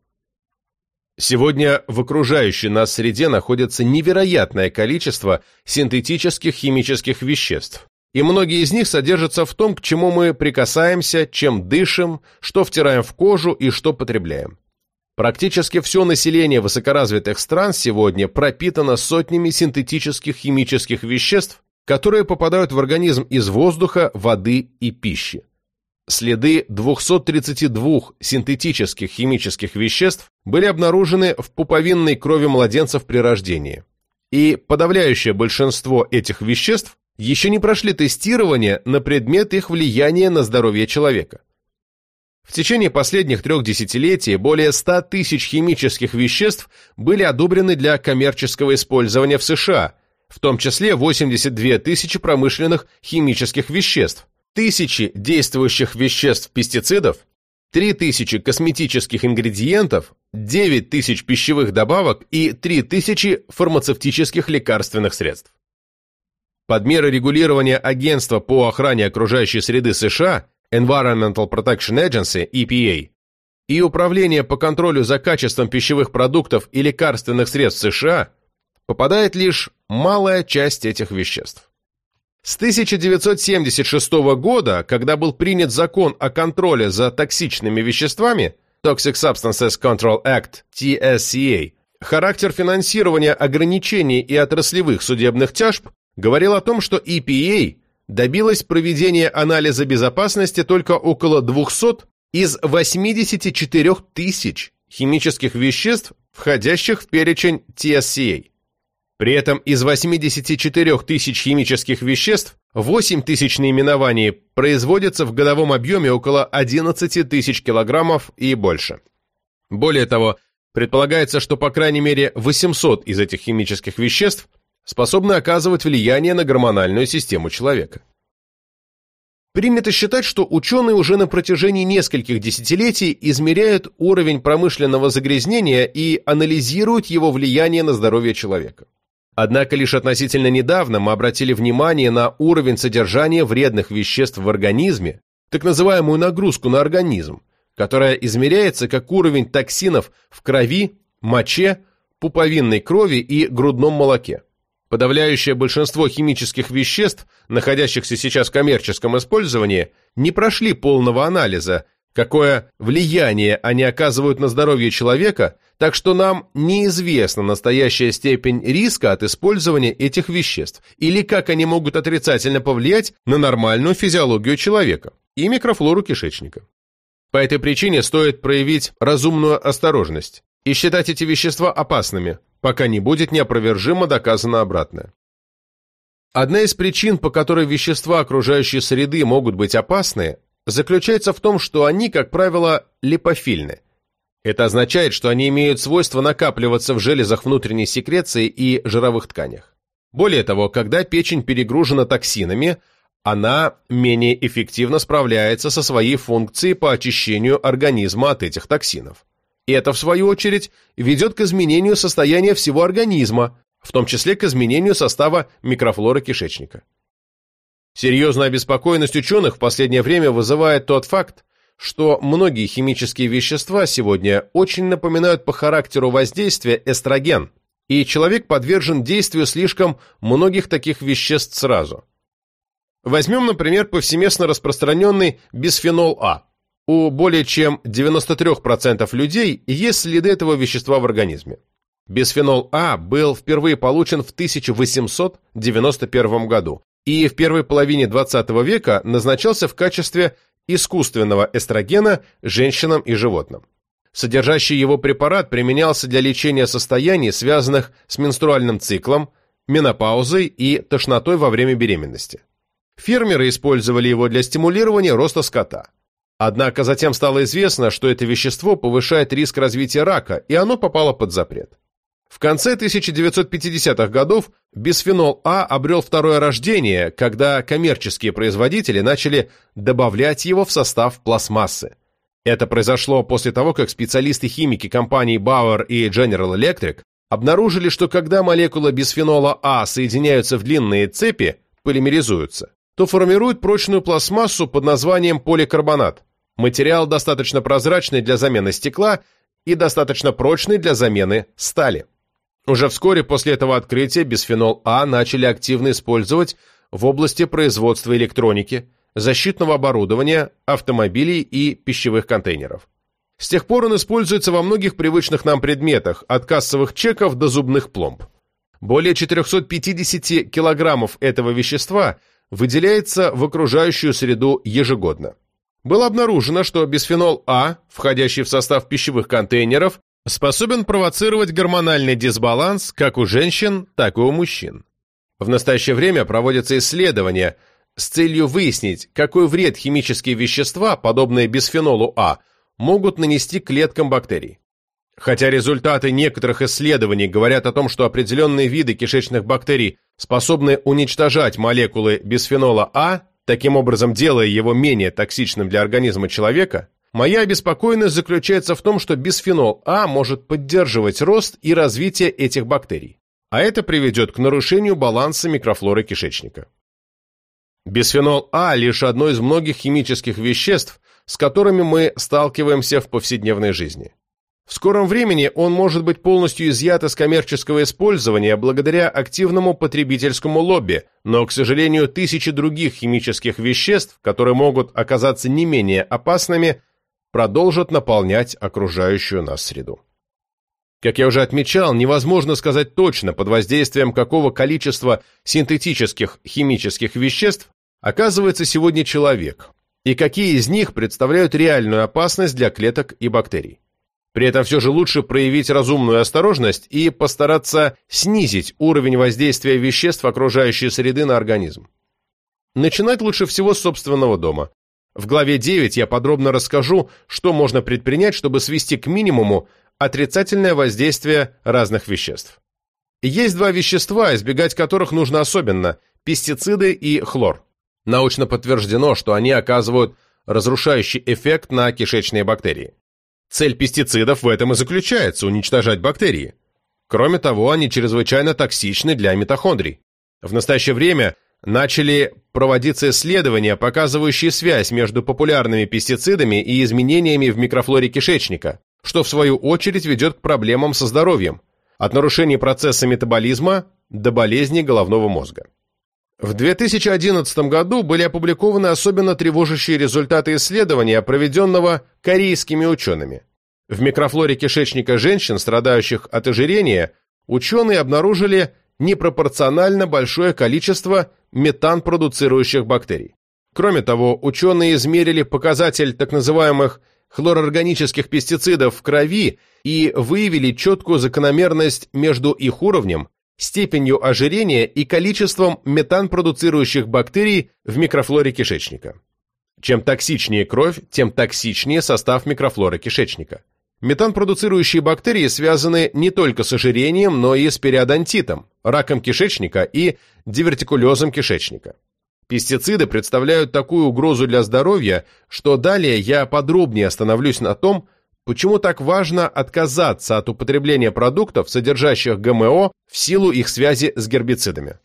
Сегодня в окружающей нас среде находится невероятное количество синтетических химических веществ, и многие из них содержатся в том, к чему мы прикасаемся, чем дышим, что втираем в кожу и что потребляем. Практически все население высокоразвитых стран сегодня пропитано сотнями синтетических химических веществ, которые попадают в организм из воздуха, воды и пищи. Следы 232 синтетических химических веществ были обнаружены в пуповинной крови младенцев при рождении. И подавляющее большинство этих веществ еще не прошли тестирование на предмет их влияния на здоровье человека. В течение последних трех десятилетий более 100 тысяч химических веществ были одобрены для коммерческого использования в США, в том числе 82 тысячи промышленных химических веществ, тысячи действующих веществ пестицидов, 3000 косметических ингредиентов, 9000 пищевых добавок и 3000 фармацевтических лекарственных средств. Под меры регулирования Агентства по охране окружающей среды США Environmental Protection Agency, EPA, и Управление по контролю за качеством пищевых продуктов и лекарственных средств США попадает лишь малая часть этих веществ. С 1976 года, когда был принят закон о контроле за токсичными веществами, Toxic Substances Control Act, TSCA, характер финансирования ограничений и отраслевых судебных тяжб говорил о том, что EPA добилась проведения анализа безопасности только около 200 из 84 тысяч химических веществ, входящих в перечень TSCA. При этом из 84 тысяч химических веществ 8 тысяч наименований производятся в годовом объеме около 11 тысяч килограммов и больше. Более того, предполагается, что по крайней мере 800 из этих химических веществ способны оказывать влияние на гормональную систему человека. Принято считать, что ученые уже на протяжении нескольких десятилетий измеряют уровень промышленного загрязнения и анализируют его влияние на здоровье человека. Однако лишь относительно недавно мы обратили внимание на уровень содержания вредных веществ в организме, так называемую нагрузку на организм, которая измеряется как уровень токсинов в крови, моче, пуповинной крови и грудном молоке. Подавляющее большинство химических веществ, находящихся сейчас в коммерческом использовании, не прошли полного анализа, какое влияние они оказывают на здоровье человека, так что нам неизвестна настоящая степень риска от использования этих веществ или как они могут отрицательно повлиять на нормальную физиологию человека и микрофлору кишечника. По этой причине стоит проявить разумную осторожность и считать эти вещества опасными, пока не будет неопровержимо доказано обратное. Одна из причин, по которой вещества окружающей среды могут быть опасны, заключается в том, что они, как правило, липофильны. Это означает, что они имеют свойство накапливаться в железах внутренней секреции и жировых тканях. Более того, когда печень перегружена токсинами, она менее эффективно справляется со своей функцией по очищению организма от этих токсинов. Это, в свою очередь, ведет к изменению состояния всего организма, в том числе к изменению состава микрофлоры кишечника. Серьезную обеспокоенность ученых в последнее время вызывает тот факт, что многие химические вещества сегодня очень напоминают по характеру воздействия эстроген, и человек подвержен действию слишком многих таких веществ сразу. Возьмем, например, повсеместно распространенный бисфенол А. У более чем 93% людей есть следы этого вещества в организме. Бисфенол А был впервые получен в 1891 году и в первой половине 20 века назначался в качестве искусственного эстрогена женщинам и животным. Содержащий его препарат применялся для лечения состояний, связанных с менструальным циклом, менопаузой и тошнотой во время беременности. Фермеры использовали его для стимулирования роста скота. Однако затем стало известно, что это вещество повышает риск развития рака, и оно попало под запрет. В конце 1950-х годов бисфенол А обрел второе рождение, когда коммерческие производители начали добавлять его в состав пластмассы. Это произошло после того, как специалисты-химики компаний Bauer и General Electric обнаружили, что когда молекулы бисфенола А соединяются в длинные цепи, полимеризуются, то формируют прочную пластмассу под названием поликарбонат, Материал достаточно прозрачный для замены стекла и достаточно прочный для замены стали. Уже вскоре после этого открытия бисфенол А начали активно использовать в области производства электроники, защитного оборудования, автомобилей и пищевых контейнеров. С тех пор он используется во многих привычных нам предметах, от кассовых чеков до зубных пломб. Более 450 килограммов этого вещества выделяется в окружающую среду ежегодно было обнаружено, что бисфенол А, входящий в состав пищевых контейнеров, способен провоцировать гормональный дисбаланс как у женщин, так и у мужчин. В настоящее время проводятся исследования с целью выяснить, какой вред химические вещества, подобные бисфенолу А, могут нанести клеткам бактерий. Хотя результаты некоторых исследований говорят о том, что определенные виды кишечных бактерий способны уничтожать молекулы бисфенола А, таким образом делая его менее токсичным для организма человека, моя обеспокоенность заключается в том, что бисфенол А может поддерживать рост и развитие этих бактерий, а это приведет к нарушению баланса микрофлоры кишечника. Бисфенол А – лишь одно из многих химических веществ, с которыми мы сталкиваемся в повседневной жизни. В скором времени он может быть полностью изъят из коммерческого использования благодаря активному потребительскому лобби, но, к сожалению, тысячи других химических веществ, которые могут оказаться не менее опасными, продолжат наполнять окружающую нас среду. Как я уже отмечал, невозможно сказать точно, под воздействием какого количества синтетических химических веществ оказывается сегодня человек, и какие из них представляют реальную опасность для клеток и бактерий. При этом все же лучше проявить разумную осторожность и постараться снизить уровень воздействия веществ окружающей среды на организм. Начинать лучше всего с собственного дома. В главе 9 я подробно расскажу, что можно предпринять, чтобы свести к минимуму отрицательное воздействие разных веществ. Есть два вещества, избегать которых нужно особенно – пестициды и хлор. Научно подтверждено, что они оказывают разрушающий эффект на кишечные бактерии. Цель пестицидов в этом и заключается – уничтожать бактерии. Кроме того, они чрезвычайно токсичны для митохондрий. В настоящее время начали проводиться исследования, показывающие связь между популярными пестицидами и изменениями в микрофлоре кишечника, что в свою очередь ведет к проблемам со здоровьем, от нарушений процесса метаболизма до болезней головного мозга. В 2011 году были опубликованы особенно тревожащие результаты исследования, проведенного корейскими учеными. В микрофлоре кишечника женщин, страдающих от ожирения, ученые обнаружили непропорционально большое количество метан-продуцирующих бактерий. Кроме того, ученые измерили показатель так называемых хлорорганических пестицидов в крови и выявили четкую закономерность между их уровнем, степенью ожирения и количеством метан-продуцирующих бактерий в микрофлоре кишечника. Чем токсичнее кровь, тем токсичнее состав микрофлоры кишечника. Метан-продуцирующие бактерии связаны не только с ожирением, но и с периодонтитом, раком кишечника и дивертикулезом кишечника. Пестициды представляют такую угрозу для здоровья, что далее я подробнее остановлюсь на том, почему так важно отказаться от употребления продуктов, содержащих ГМО, в силу их связи с гербицидами.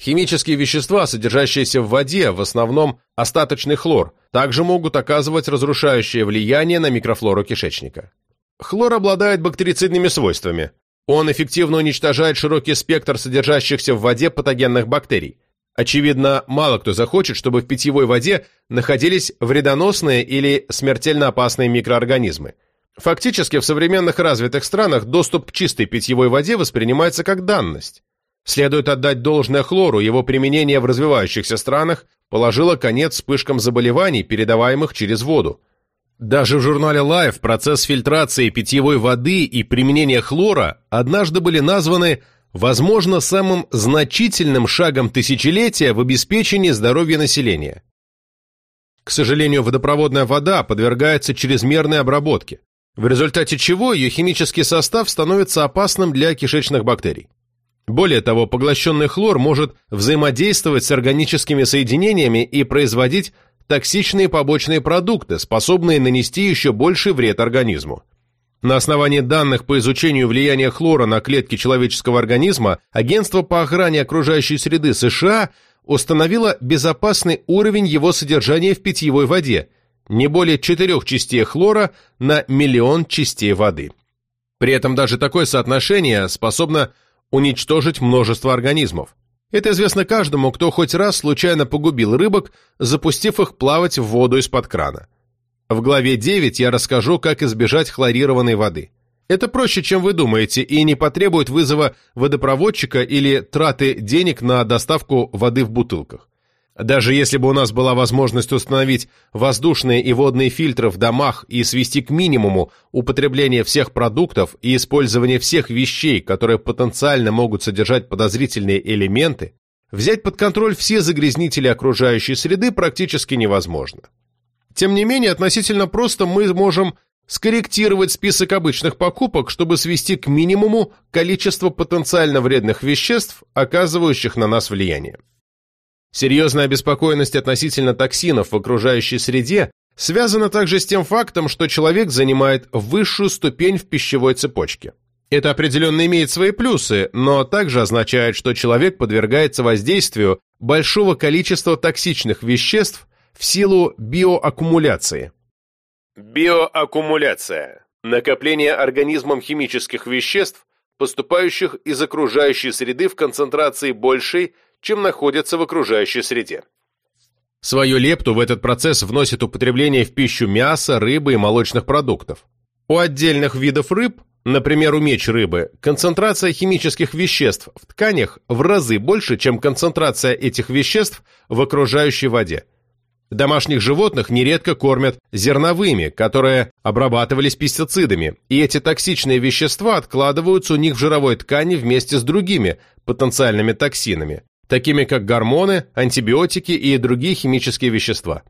Химические вещества, содержащиеся в воде, в основном остаточный хлор, также могут оказывать разрушающее влияние на микрофлору кишечника. Хлор обладает бактерицидными свойствами. Он эффективно уничтожает широкий спектр содержащихся в воде патогенных бактерий. Очевидно, мало кто захочет, чтобы в питьевой воде находились вредоносные или смертельно опасные микроорганизмы. Фактически в современных развитых странах доступ к чистой питьевой воде воспринимается как данность. Следует отдать должное хлору, его применение в развивающихся странах положило конец вспышкам заболеваний, передаваемых через воду. Даже в журнале Life процесс фильтрации питьевой воды и применение хлора однажды были названы возможно, самым значительным шагом тысячелетия в обеспечении здоровья населения. К сожалению, водопроводная вода подвергается чрезмерной обработке, в результате чего ее химический состав становится опасным для кишечных бактерий. Более того, поглощенный хлор может взаимодействовать с органическими соединениями и производить токсичные побочные продукты, способные нанести еще больший вред организму. На основании данных по изучению влияния хлора на клетки человеческого организма Агентство по охране окружающей среды США установило безопасный уровень его содержания в питьевой воде, не более 4 частей хлора на миллион частей воды. При этом даже такое соотношение способно уничтожить множество организмов. Это известно каждому, кто хоть раз случайно погубил рыбок, запустив их плавать в воду из-под крана. В главе 9 я расскажу, как избежать хлорированной воды. Это проще, чем вы думаете, и не потребует вызова водопроводчика или траты денег на доставку воды в бутылках. Даже если бы у нас была возможность установить воздушные и водные фильтры в домах и свести к минимуму употребление всех продуктов и использование всех вещей, которые потенциально могут содержать подозрительные элементы, взять под контроль все загрязнители окружающей среды практически невозможно. Тем не менее, относительно просто мы можем скорректировать список обычных покупок, чтобы свести к минимуму количество потенциально вредных веществ, оказывающих на нас влияние. Серьезная обеспокоенность относительно токсинов в окружающей среде связана также с тем фактом, что человек занимает высшую ступень в пищевой цепочке. Это определенно имеет свои плюсы, но также означает, что человек подвергается воздействию большого количества токсичных веществ, в силу биоаккумуляции. Биоаккумуляция – накопление организмом химических веществ, поступающих из окружающей среды в концентрации большей, чем находятся в окружающей среде. Свою лепту в этот процесс вносит употребление в пищу мяса, рыбы и молочных продуктов. У отдельных видов рыб, например, у меч рыбы, концентрация химических веществ в тканях в разы больше, чем концентрация этих веществ в окружающей воде. Домашних животных нередко кормят зерновыми, которые обрабатывались пестицидами, и эти токсичные вещества откладываются у них в жировой ткани вместе с другими потенциальными токсинами, такими как гормоны, антибиотики и другие химические вещества.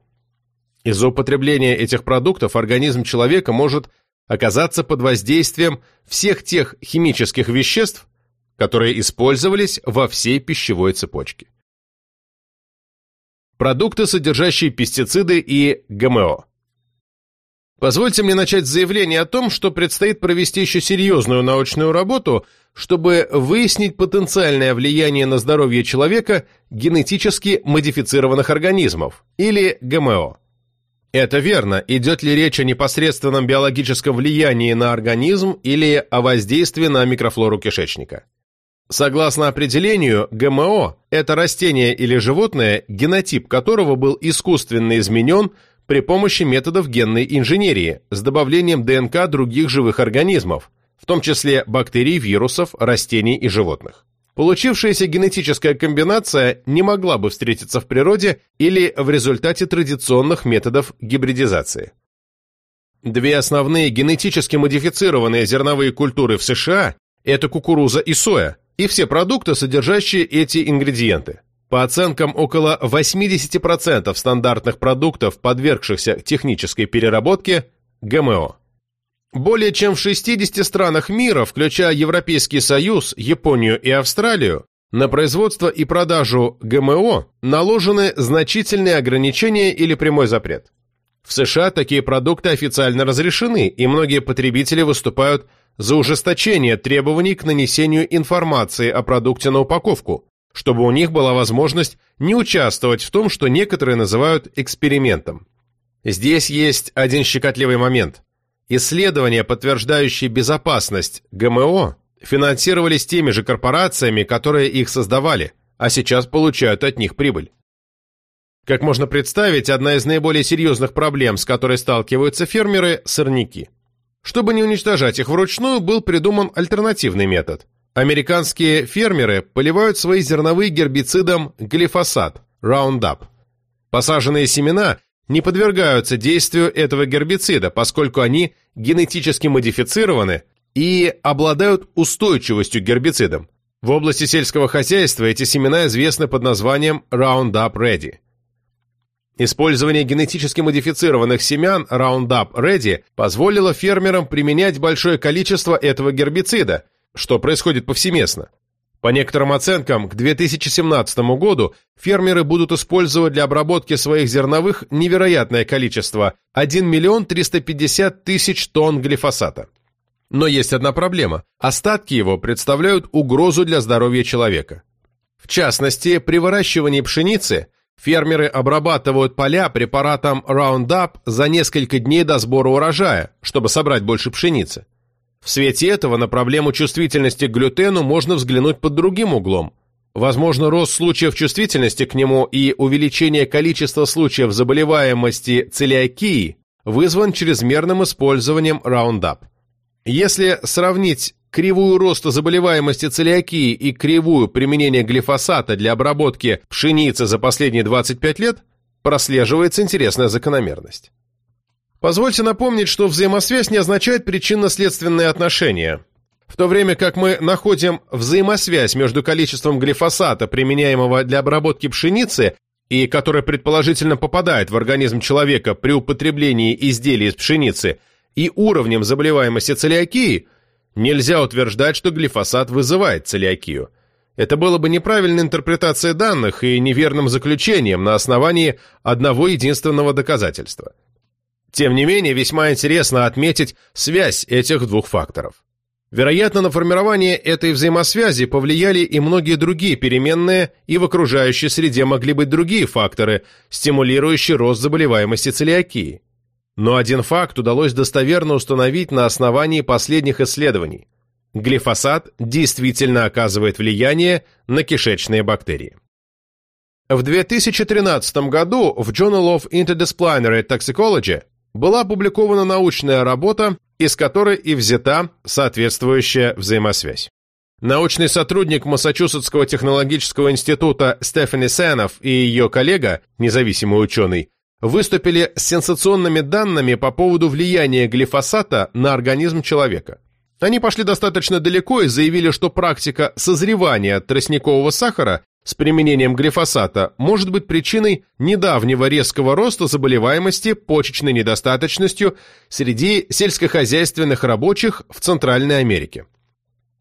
Из-за употребления этих продуктов организм человека может оказаться под воздействием всех тех химических веществ, которые использовались во всей пищевой цепочке. продукты, содержащие пестициды и ГМО. Позвольте мне начать с заявления о том, что предстоит провести еще серьезную научную работу, чтобы выяснить потенциальное влияние на здоровье человека генетически модифицированных организмов, или ГМО. Это верно, идет ли речь о непосредственном биологическом влиянии на организм или о воздействии на микрофлору кишечника. Согласно определению, ГМО – это растение или животное, генотип которого был искусственно изменен при помощи методов генной инженерии с добавлением ДНК других живых организмов, в том числе бактерий, вирусов, растений и животных. Получившаяся генетическая комбинация не могла бы встретиться в природе или в результате традиционных методов гибридизации. Две основные генетически модифицированные зерновые культуры в США – это кукуруза и соя, и все продукты, содержащие эти ингредиенты. По оценкам, около 80% стандартных продуктов, подвергшихся технической переработке, ГМО. Более чем в 60 странах мира, включая Европейский Союз, Японию и Австралию, на производство и продажу ГМО наложены значительные ограничения или прямой запрет. В США такие продукты официально разрешены, и многие потребители выступают за ужесточение требований к нанесению информации о продукте на упаковку, чтобы у них была возможность не участвовать в том, что некоторые называют экспериментом. Здесь есть один щекотливый момент. Исследования, подтверждающие безопасность ГМО, финансировались теми же корпорациями, которые их создавали, а сейчас получают от них прибыль. Как можно представить, одна из наиболее серьезных проблем, с которой сталкиваются фермеры – сорняки. Чтобы не уничтожать их вручную, был придуман альтернативный метод. Американские фермеры поливают свои зерновые гербицидом глифосат – Roundup. Посаженные семена не подвергаются действию этого гербицида, поскольку они генетически модифицированы и обладают устойчивостью к гербицидам. В области сельского хозяйства эти семена известны под названием Roundup Ready. Использование генетически модифицированных семян Roundup Ready позволило фермерам применять большое количество этого гербицида, что происходит повсеместно. По некоторым оценкам, к 2017 году фермеры будут использовать для обработки своих зерновых невероятное количество – 1 миллион 350 тысяч тонн глифосата. Но есть одна проблема – остатки его представляют угрозу для здоровья человека. В частности, при выращивании пшеницы Фермеры обрабатывают поля препаратом Roundup за несколько дней до сбора урожая, чтобы собрать больше пшеницы. В свете этого на проблему чувствительности к глютену можно взглянуть под другим углом. Возможно, рост случаев чувствительности к нему и увеличение количества случаев заболеваемости целиакии вызван чрезмерным использованием Roundup. Если сравнить кривую роста заболеваемости целиакии и кривую применения глифосата для обработки пшеницы за последние 25 лет, прослеживается интересная закономерность. Позвольте напомнить, что взаимосвязь не означает причинно-следственные отношения. В то время как мы находим взаимосвязь между количеством глифосата, применяемого для обработки пшеницы, и которое предположительно попадает в организм человека при употреблении изделий из пшеницы, и уровнем заболеваемости целиакии – Нельзя утверждать, что глифосат вызывает целиакию. Это было бы неправильной интерпретацией данных и неверным заключением на основании одного единственного доказательства. Тем не менее, весьма интересно отметить связь этих двух факторов. Вероятно, на формирование этой взаимосвязи повлияли и многие другие переменные, и в окружающей среде могли быть другие факторы, стимулирующие рост заболеваемости целиакии. Но один факт удалось достоверно установить на основании последних исследований. Глифосат действительно оказывает влияние на кишечные бактерии. В 2013 году в Journal of Interdisciplinary Toxicology была опубликована научная работа, из которой и взята соответствующая взаимосвязь. Научный сотрудник Массачусетского технологического института Стефани Сенов и ее коллега, независимый ученый, выступили с сенсационными данными по поводу влияния глифосата на организм человека. Они пошли достаточно далеко и заявили, что практика созревания тростникового сахара с применением глифосата может быть причиной недавнего резкого роста заболеваемости почечной недостаточностью среди сельскохозяйственных рабочих в Центральной Америке.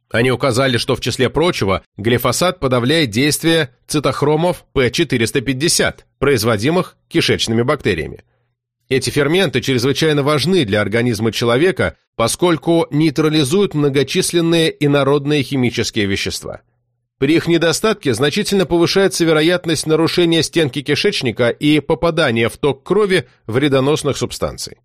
Они указали, что в числе прочего глифосат подавляет действие цитохромов P450, производимых кишечными бактериями. Эти ферменты чрезвычайно важны для организма человека, поскольку нейтрализуют многочисленные инородные химические вещества. При их недостатке значительно повышается вероятность нарушения стенки кишечника и попадания в ток крови вредоносных субстанций.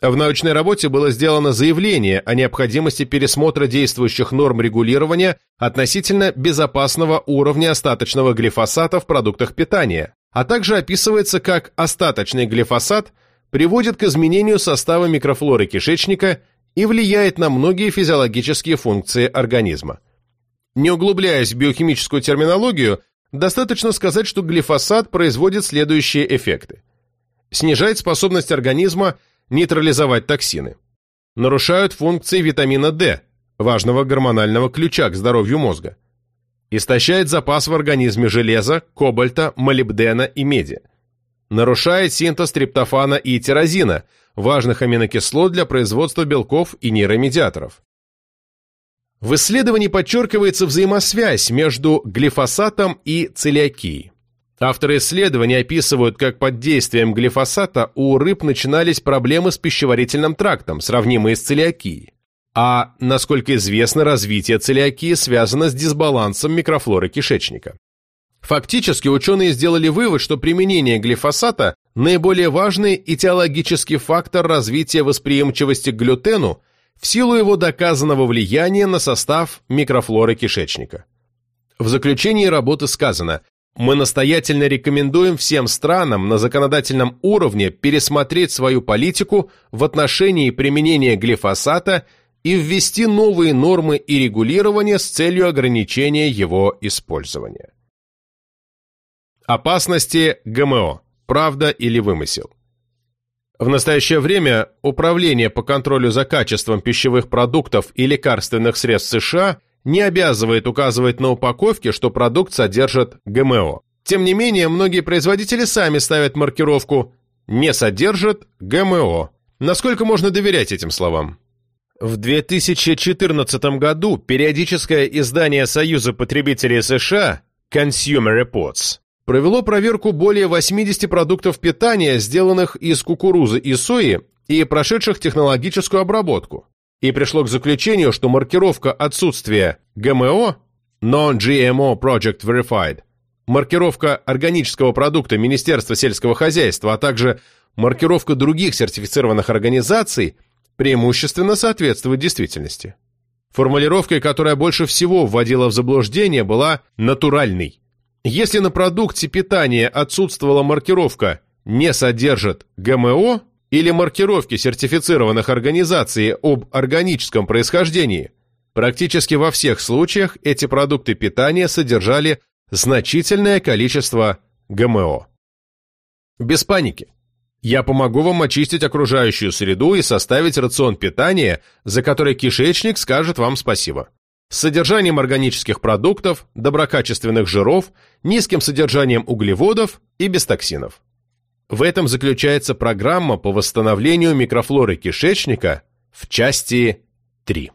В научной работе было сделано заявление о необходимости пересмотра действующих норм регулирования относительно безопасного уровня остаточного глифосата в продуктах питания, а также описывается, как остаточный глифосат приводит к изменению состава микрофлоры кишечника и влияет на многие физиологические функции организма. Не углубляясь в биохимическую терминологию, достаточно сказать, что глифосат производит следующие эффекты. Снижает способность организма нейтрализовать токсины. Нарушают функции витамина D, важного гормонального ключа к здоровью мозга. Истощает запас в организме железа, кобальта, молибдена и меди. Нарушает синтез триптофана и тирозина, важных аминокислот для производства белков и нейромедиаторов. В исследовании подчеркивается взаимосвязь между глифосатом и целиакией. Авторы исследования описывают, как под действием глифосата у рыб начинались проблемы с пищеварительным трактом, сравнимые с целиакией. А, насколько известно, развитие целиакии связано с дисбалансом микрофлоры кишечника. Фактически ученые сделали вывод, что применение глифосата – наиболее важный этиологический фактор развития восприимчивости к глютену в силу его доказанного влияния на состав микрофлоры кишечника. В заключении работы сказано, мы настоятельно рекомендуем всем странам на законодательном уровне пересмотреть свою политику в отношении применения глифосата и ввести новые нормы и регулирования с целью ограничения его использования. Опасности ГМО. Правда или вымысел? В настоящее время Управление по контролю за качеством пищевых продуктов и лекарственных средств США – не обязывает указывать на упаковке, что продукт содержит ГМО. Тем не менее, многие производители сами ставят маркировку «не содержит ГМО». Насколько можно доверять этим словам? В 2014 году периодическое издание Союза потребителей США Consumer Reports провело проверку более 80 продуктов питания, сделанных из кукурузы и сои и прошедших технологическую обработку и пришло к заключению, что маркировка отсутствия ГМО Non-GMO Project Verified, маркировка органического продукта Министерства сельского хозяйства, а также маркировка других сертифицированных организаций преимущественно соответствует действительности. Формулировкой, которая больше всего вводила в заблуждение, была «натуральный». Если на продукте питания отсутствовала маркировка «не содержит ГМО», или маркировки сертифицированных организаций об органическом происхождении, практически во всех случаях эти продукты питания содержали значительное количество ГМО. Без паники. Я помогу вам очистить окружающую среду и составить рацион питания, за который кишечник скажет вам спасибо. С содержанием органических продуктов, доброкачественных жиров, низким содержанием углеводов и без токсинов. В этом заключается программа по восстановлению микрофлоры кишечника в части 3.